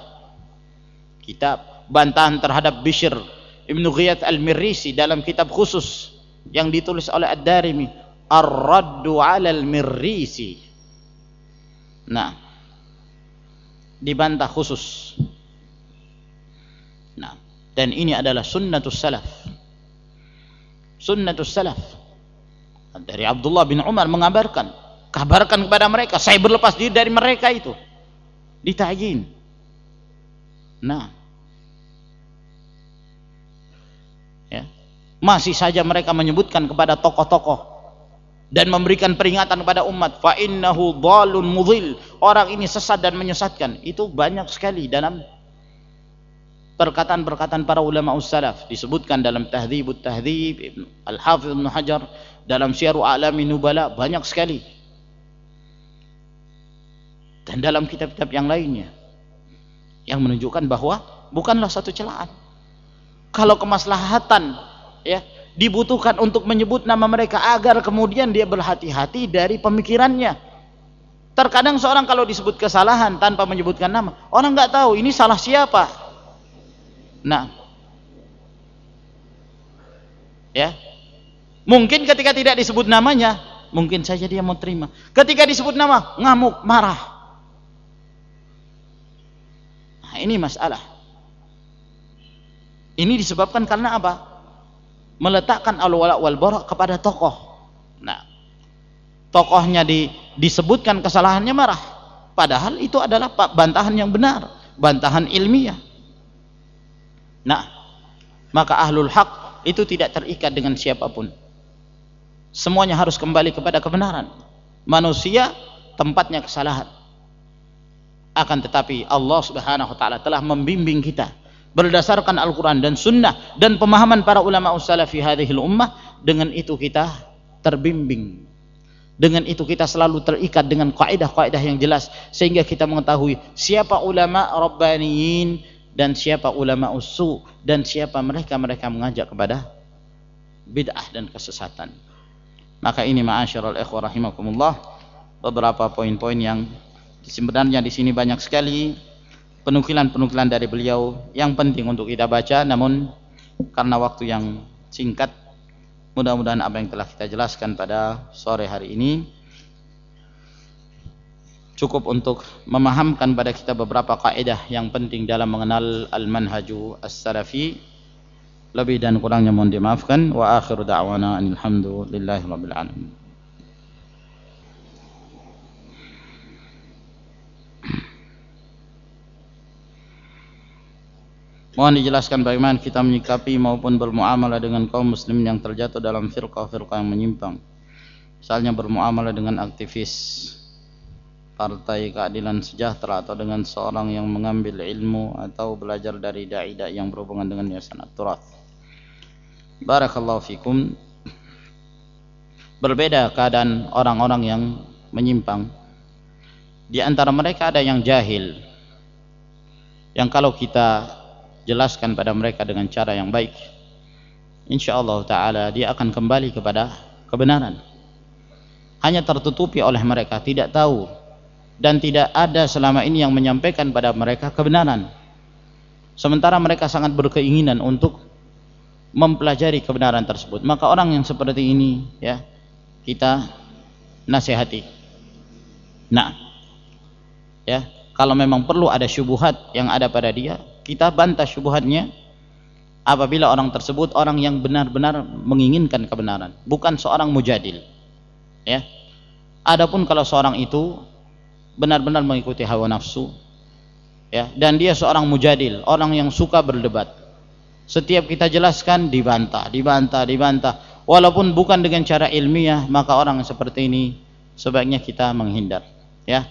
kitab, bantahan terhadap Bishr Ibn Ghiyath Al-Mirrisi dalam kitab khusus yang ditulis oleh Ad-Darimi, Ar-Raddu Al-Mirrisi. Nah, dibantah khusus Nah, dan ini adalah sunnatus salaf. Sunnatus salaf. Dari Abdullah bin Umar mengabarkan, kabarkan kepada mereka, saya berlepas diri dari mereka itu. Ditayin. Nah, ya. Masih saja mereka menyebutkan kepada tokoh-tokoh dan memberikan peringatan kepada umat fa innahu dhalun mudhil orang ini sesat dan menyesatkan itu banyak sekali dalam perkataan-perkataan para ulama ussalaf disebutkan dalam Tahdzibut Tahdzib Al-Hafidz Ibnu Hajar dalam Syiaru A'lami Nubala banyak sekali. Dan dalam kitab-kitab yang lainnya yang menunjukkan bahwa bukanlah satu celaan. Kalau kemaslahatan ya dibutuhkan untuk menyebut nama mereka agar kemudian dia berhati-hati dari pemikirannya. Terkadang seorang kalau disebut kesalahan tanpa menyebutkan nama orang nggak tahu ini salah siapa Nah. Ya. Mungkin ketika tidak disebut namanya, mungkin saja dia mau terima. Ketika disebut nama, ngamuk, marah. Nah, ini masalah. Ini disebabkan karena apa? Meletakkan al-wala wal bara kepada tokoh. Nah, tokohnya di, disebutkan kesalahannya marah. Padahal itu adalah bantahan yang benar, bantahan ilmiah. Nah, maka ahlul haq itu tidak terikat dengan siapa pun. Semuanya harus kembali kepada kebenaran. Manusia tempatnya kesalahan. Akan tetapi Allah Subhanahu wa taala telah membimbing kita berdasarkan Al-Qur'an dan sunnah dan pemahaman para ulama fi hadhil ummah dengan itu kita terbimbing dengan itu kita selalu terikat dengan kaidah-kaidah yang jelas sehingga kita mengetahui siapa ulama rabbaniyin dan siapa ulama usu dan siapa mereka mereka mengajak kepada bid'ah dan kesesatan. Maka ini ma'asyiral ikhwah rahimakumullah beberapa poin-poin yang sebenarnya di sini banyak sekali. Penukilan-penukilan dari beliau yang penting untuk kita baca namun karena waktu yang singkat mudah-mudahan apa yang telah kita jelaskan pada sore hari ini cukup untuk memahamkan pada kita beberapa kaidah yang penting dalam mengenal al-manhaju as-salafi. Lebih dan kurangnya mohon dimaafkan. Wa akhiru da'wana alhamdulillahi rabbil alamin. Mohon dijelaskan bagaimana kita menyikapi maupun bermuamalah dengan kaum muslimin yang terjatuh dalam firqah-firqah yang menyimpang. Misalnya bermuamalah dengan aktivis partai keadilan sejahtera atau dengan seorang yang mengambil ilmu atau belajar dari dai-dai yang berhubungan dengan yayasan at Barakallahu fikum. Berbeda keadaan orang-orang yang menyimpang. Di antara mereka ada yang jahil. Yang kalau kita jelaskan pada mereka dengan cara yang baik, insyaallah taala dia akan kembali kepada kebenaran. Hanya tertutupi oleh mereka, tidak tahu dan tidak ada selama ini yang menyampaikan pada mereka kebenaran. Sementara mereka sangat berkeinginan untuk mempelajari kebenaran tersebut. Maka orang yang seperti ini ya kita nasihati. Nah, ya, kalau memang perlu ada syubhat yang ada pada dia, kita bantah syubhatnya apabila orang tersebut orang yang benar-benar menginginkan kebenaran, bukan seorang mujadil. Ya. Adapun kalau seorang itu benar-benar mengikuti hawa nafsu ya. Dan dia seorang mujadil orang yang suka berdebat. Setiap kita jelaskan dibantah dibantah dibantah. Walaupun bukan dengan cara ilmiah maka orang seperti ini sebaiknya kita menghindar ya.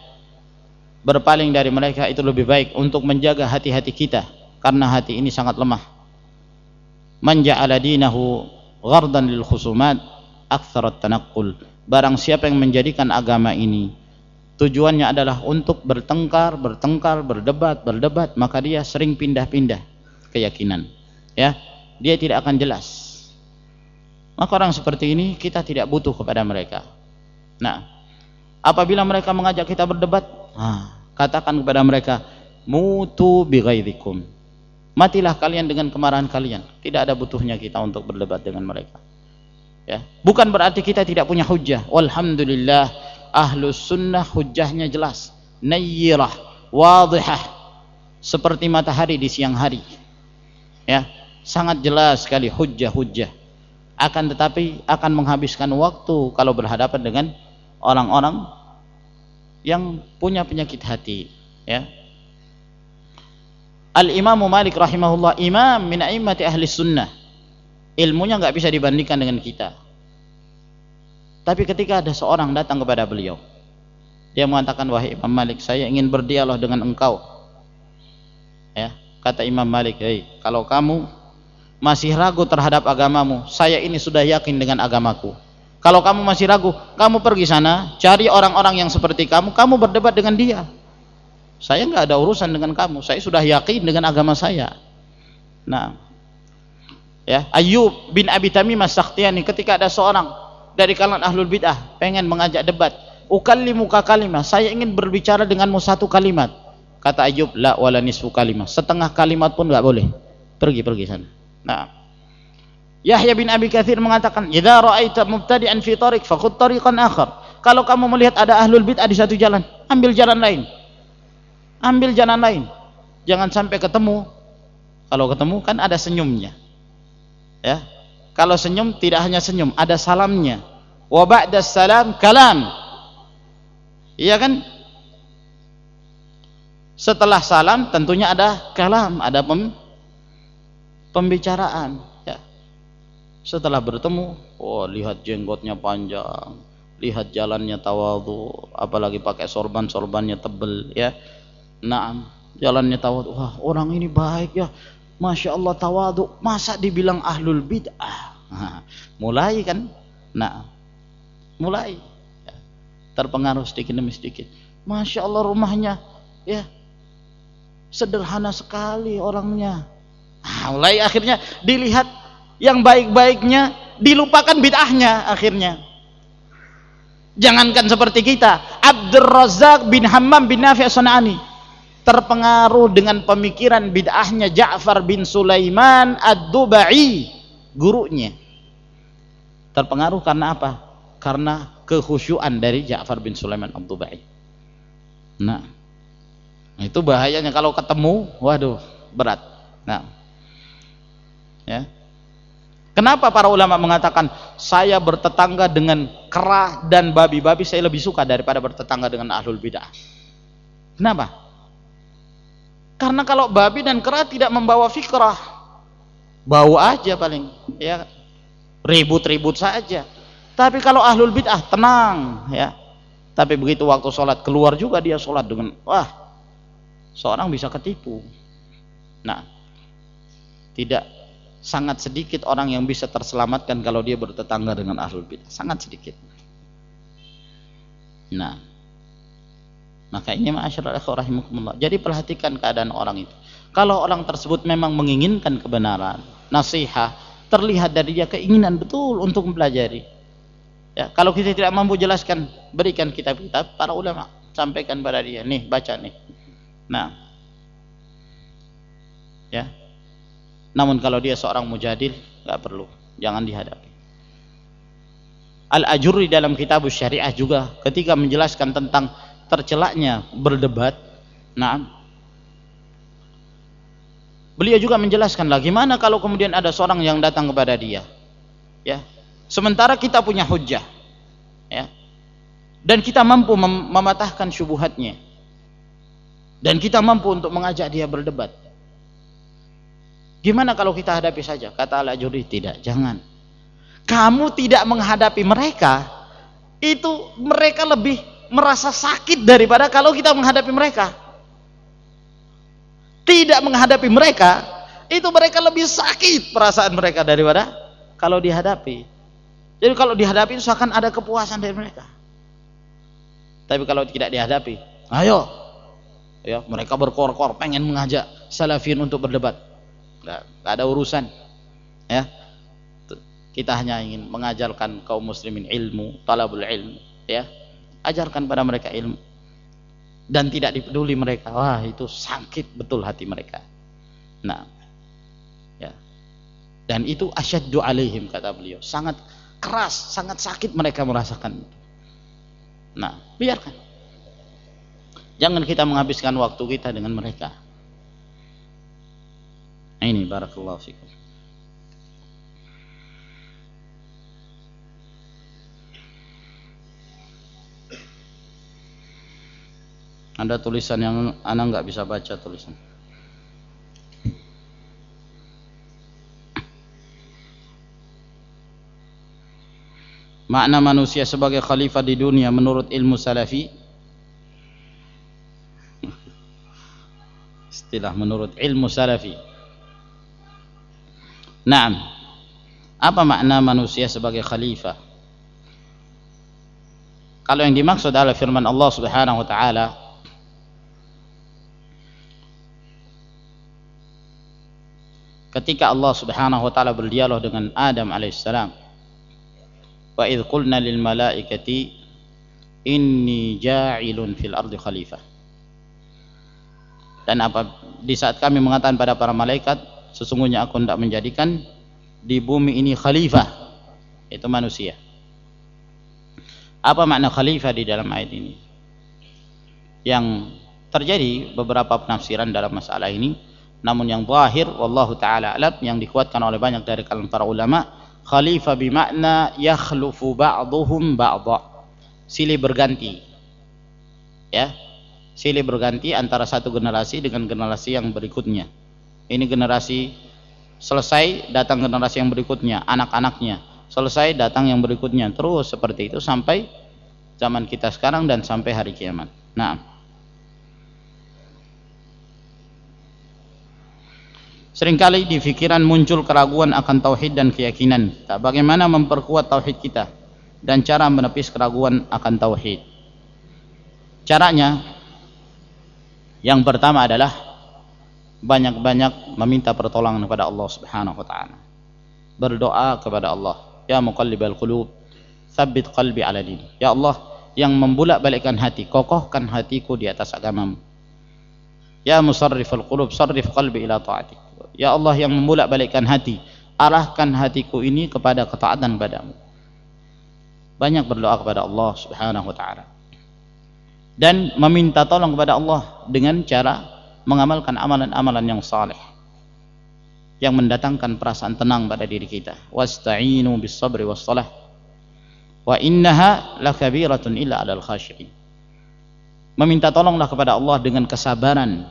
Berpaling dari mereka itu lebih baik untuk menjaga hati-hati kita karena hati ini sangat lemah. Man ja'ala dinahu ghardan lil khusumat aktsarat tanaqqul. Barang siapa yang menjadikan agama ini tujuannya adalah untuk bertengkar, bertengkar, berdebat, berdebat, maka dia sering pindah-pindah keyakinan. Ya, dia tidak akan jelas. Maka orang seperti ini kita tidak butuh kepada mereka. Nah, apabila mereka mengajak kita berdebat, ah, katakan kepada mereka mutu bighairikum matilah kalian dengan kemarahan kalian tidak ada butuhnya kita untuk berdebat dengan mereka ya bukan berarti kita tidak punya hujah walhamdulillah ahlus sunnah hujahnya jelas nayyirah wadihah seperti matahari di siang hari. Ya sangat jelas sekali hujah-hujah. Akan tetapi akan menghabiskan waktu kalau berhadapan dengan orang-orang yang punya penyakit hati ya. Al Imam Malik rahimahullah imam min a'immati ahli sunnah. Ilmunya nggak bisa dibandingkan dengan kita tapi ketika ada seorang datang kepada beliau dia mengatakan wahai Imam Malik saya ingin berdialog dengan engkau ya kata Imam Malik hei kalau kamu masih ragu terhadap agamamu saya ini sudah yakin dengan agamaku kalau kamu masih ragu, kamu pergi sana, cari orang-orang yang seperti kamu, kamu berdebat dengan dia. Saya nggak ada urusan dengan kamu. Saya sudah yakin dengan agama saya. Nah, ya Ayub bin Abi Tamim As-Sakhtiyani ketika ada seorang dari kalangan ahlul bid'ah pengen mengajak debat, muka kalimah, saya ingin berbicara denganmu satu kalimat. Kata Ayub, la wala nisfu kalimah. Setengah kalimat pun nggak boleh. Pergi pergi sana. Nah, Yahya bin Abi Kathir mengatakan, "Idza ra'aita mubtadi'an fi tariq fakhudh tariqan akhar." Kalau kamu melihat ada ahlul bid'ah di satu jalan, ambil jalan lain. Ambil jalan lain. Jangan sampai ketemu. Kalau ketemu kan ada senyumnya. Ya. Kalau senyum tidak hanya senyum, ada salamnya. Wa ba'da salam kalam. Iya kan? Setelah salam tentunya ada kalam, ada pem pembicaraan setelah bertemu oh lihat jenggotnya panjang lihat jalannya tawadu apalagi pakai sorban-sorbannya tebel ya nah jalannya tawadu wah orang ini baik ya Masya Allah tawadu. Masa dibilang ahlul bid'ah? Mulai kan? Nah mulai. Ya. terpengaruh sedikit demi sedikit. Masya Allah rumahnya ya sederhana sekali orangnya. Nah, mulai akhirnya dilihat yang baik-baiknya dilupakan bid'ahnya akhirnya. Jangankan seperti kita Abdul Razak bin Hammam bin Nafi' Sanani terpengaruh dengan pemikiran bid'ahnya Ja'far bin Sulaiman Ad-Dubai gurunya terpengaruh karena apa? karena kehusyuan dari Ja'far bin Sulaiman Ad-Dubai nah itu bahayanya kalau ketemu waduh berat nah ya Kenapa para ulama mengatakan saya bertetangga dengan kera dan babi-babi saya lebih suka daripada bertetangga dengan ahlul bidah? Kenapa? Karena kalau babi dan kera tidak membawa fikrah, bau aja paling, ya ribut-ribut saja. Tapi kalau ahlul bid'ah tenang, ya. Tapi begitu waktu sholat keluar juga dia sholat dengan wah seorang bisa ketipu. Nah, tidak sangat sedikit orang yang bisa terselamatkan kalau dia bertetangga dengan ahlul bidah sangat sedikit nah maka ini ma'asyiral rahimakumullah jadi perhatikan keadaan orang itu. Kalau orang tersebut memang menginginkan kebenaran nasihat terlihat dari dia keinginan betul untuk mempelajari. Ya kalau kita tidak mampu jelaskan berikan kitab-kitab para ulama sampaikan pada dia nih baca nih. Nah. Ya. Namun kalau dia seorang mujadil nggak perlu jangan dihadapi. Al-Ajurri dalam kitab syariah juga ketika menjelaskan tentang tercelaknya berdebat. Nah beliau juga menjelaskan lagi mana kalau kemudian ada seorang yang datang kepada dia? Ya. Sementara kita punya hujah ya. Dan kita mampu mem mematahkan syubhatnya. Dan kita mampu untuk mengajak dia berdebat. Gimana kalau kita hadapi saja? Kata Al-Ajuri, tidak, jangan. Kamu tidak menghadapi mereka, itu mereka lebih merasa sakit daripada kalau kita menghadapi mereka. Tidak menghadapi mereka, itu mereka lebih sakit perasaan mereka daripada kalau dihadapi. Jadi kalau dihadapi itu akan ada kepuasan dari mereka. Tapi kalau tidak dihadapi, ayo. Ya, mereka berkor-kor pengen mengajak salafin untuk berdebat. Enggak, ada urusan. Ya. Kita hanya ingin mengajarkan kaum muslimin ilmu, talabul ilmu, ya ajarkan pada mereka ilmu. Dan tidak dipeduli mereka. Wah itu sakit betul hati mereka. Nah ya. Dan itu asyaddu alaihim kata beliau. Sangat keras sangat sakit mereka merasakan nah biarkan. Jangan kita menghabiskan waktu kita dengan mereka. Ini barakallahu fikum Ada tulisan yang anak nggak bisa baca tulisan. Makna manusia sebagai khalifah di dunia menurut ilmu salafi. Istilah menurut ilmu salafi. Naam. Apa makna manusia sebagai khalifah? Kalau yang dimaksud adalah firman Allah subhanahu wa ta'ala ketika Allah Subhanahu wa taala berdialog dengan Adam alaihissalam wa idh qulna lil malaikati inni ja'ilun fil ardi khalifah. Dan apa di saat kami mengatakan pada para malaikat sesungguhnya aku tidak menjadikan di bumi ini khalifah itu manusia. Apa makna khalifah di dalam ayat ini? Yang terjadi beberapa penafsiran dalam masalah ini namun yang zahir wallahu taala alam yang dikuatkan oleh banyak dari kalangan para ulama khalifah bimakna yakhlufu ba'dhum ba'dha. Silih berganti. Ya silih berganti antara satu generasi dengan generasi yang berikutnya. Ini generasi selesai datang generasi yang berikutnya anak-anaknya. Selesai datang yang berikutnya. Terus seperti itu sampai zaman kita sekarang dan sampai hari kiamat. Nah Seringkali di fikiran muncul keraguan akan tauhid dan keyakinan. Tak bagaimana memperkuat tauhid kita dan cara menepis keraguan akan tauhid. Caranya yang pertama adalah banyak-banyak meminta pertolongan kepada Allah Subhanahu wa taala. Berdoa kepada Allah, ya muqallibal qulub, tsabbit qalbi ala din. Ya Allah, yang membulak-balikkan hati, kokohkan hatiku di atas agamamu. Ya musarrifal qulub, sarrif qalbi ila ta'atik. Ya Allah yang membolak-balikkan hati, arahkan hatiku ini kepada ketaatan padamu. Banyak berdoa kepada Allah Subhanahu wa taala. Dan meminta tolong kepada Allah dengan cara mengamalkan amalan-amalan yang saleh yang mendatangkan perasaan tenang pada diri kita. Wasta'inu bis sabri was salah. Wa innaha lakabiratun illa 'alal khashi'in. Meminta tolonglah kepada Allah dengan kesabaran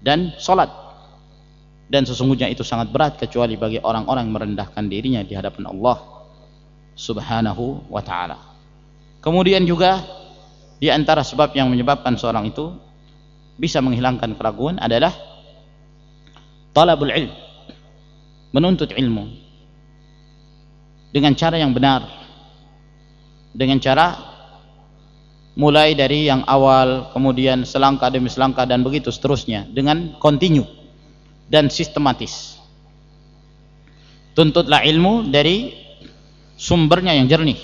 dan salat dan sesungguhnya itu sangat berat kecuali bagi orang-orang merendahkan dirinya di hadapan Allah Subhanahu wa taala. Kemudian juga di antara sebab yang menyebabkan seorang itu bisa menghilangkan keraguan adalah talabul ilm. Menuntut ilmu dengan cara yang benar. Dengan cara mulai dari yang awal kemudian selangkah demi selangkah dan begitu seterusnya dengan continue dan sistematis. Tuntutlah ilmu dari sumbernya yang jernih.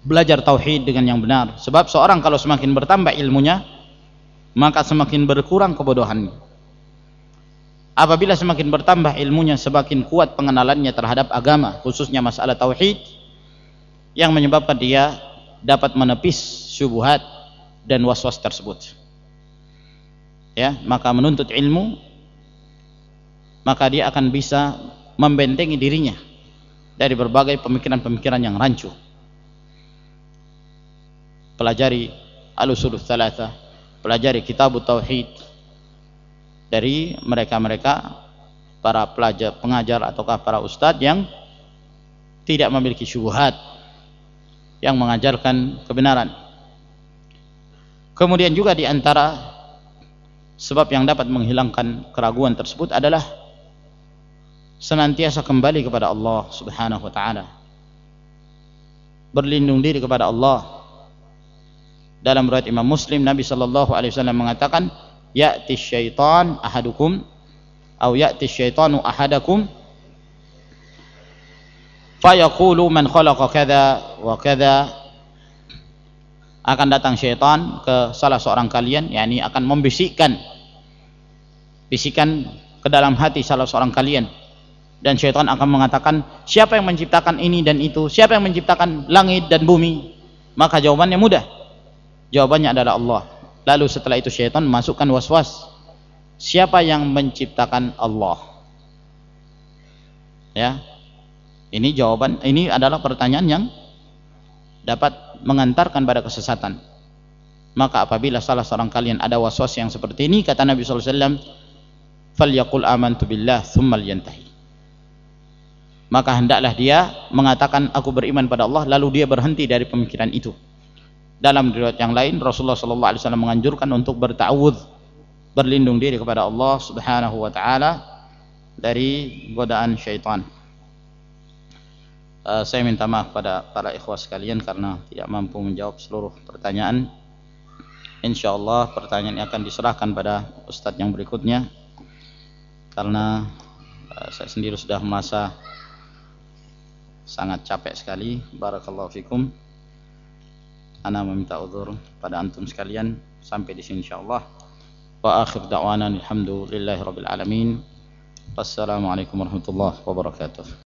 Belajar tauhid dengan yang benar. Sebab seorang kalau semakin bertambah ilmunya, maka semakin berkurang kebodohannya. Apabila semakin bertambah ilmunya, semakin kuat pengenalannya terhadap agama, khususnya masalah tauhid, yang menyebabkan dia dapat menepis syubhat dan was-was tersebut ya maka menuntut ilmu maka dia akan bisa membentengi dirinya dari berbagai pemikiran-pemikiran yang rancu pelajari al-usul thalatha pelajari kitab tauhid dari mereka-mereka para pelajar pengajar ataukah para ustadz yang tidak memiliki syubhat yang mengajarkan kebenaran. Kemudian juga di antara sebab yang dapat menghilangkan keraguan tersebut adalah senantiasa kembali kepada Allah Subhanahu wa taala. Berlindung diri kepada Allah. Dalam riwayat Imam Muslim Nabi sallallahu alaihi wasallam mengatakan, "Ya'ti syaitan ahadukum atau ya'ti syaitanu ahadakum fayaqulu man khalaqa kadza wa kadza akan datang syaitan ke salah seorang kalian yakni akan membisikkan bisikan ke dalam hati salah seorang kalian. Dan syaitan akan mengatakan siapa yang menciptakan ini dan itu? Siapa yang menciptakan langit dan bumi? Maka jawabannya mudah. Jawabannya adalah Allah. Lalu setelah itu syaitan masukkan was-was. Siapa yang menciptakan Allah? Ya. Ini jawaban ini adalah pertanyaan yang dapat mengantarkan pada kesesatan. Maka apabila salah seorang kalian ada waswas yang seperti ini kata Nabi sallallahu alaihi wasallam, "Falyaqul amantu billah tsumma yantahi." Maka hendaklah dia mengatakan aku beriman pada Allah lalu dia berhenti dari pemikiran itu. Dalam riwayat yang lain Rasulullah wasallam menganjurkan untuk bertawud berlindung diri kepada Allah Subhanahu wa taala dari godaan syaitan. Uh, saya minta maaf pada para ikhwas sekalian karena tidak mampu menjawab seluruh pertanyaan. Insyaallah pertanyaan ini akan diserahkan pada ustadz yang berikutnya karena uh, saya sendiri sudah merasa sangat capek sekali. Barakallahu fikum. Ana meminta uzur pada antum sekalian sampai di sini insyaallah. Wa akhir da'wana alhamdulillahi rabbil alamin. Wassalamualaikum warahmatullahi wabarakatuh.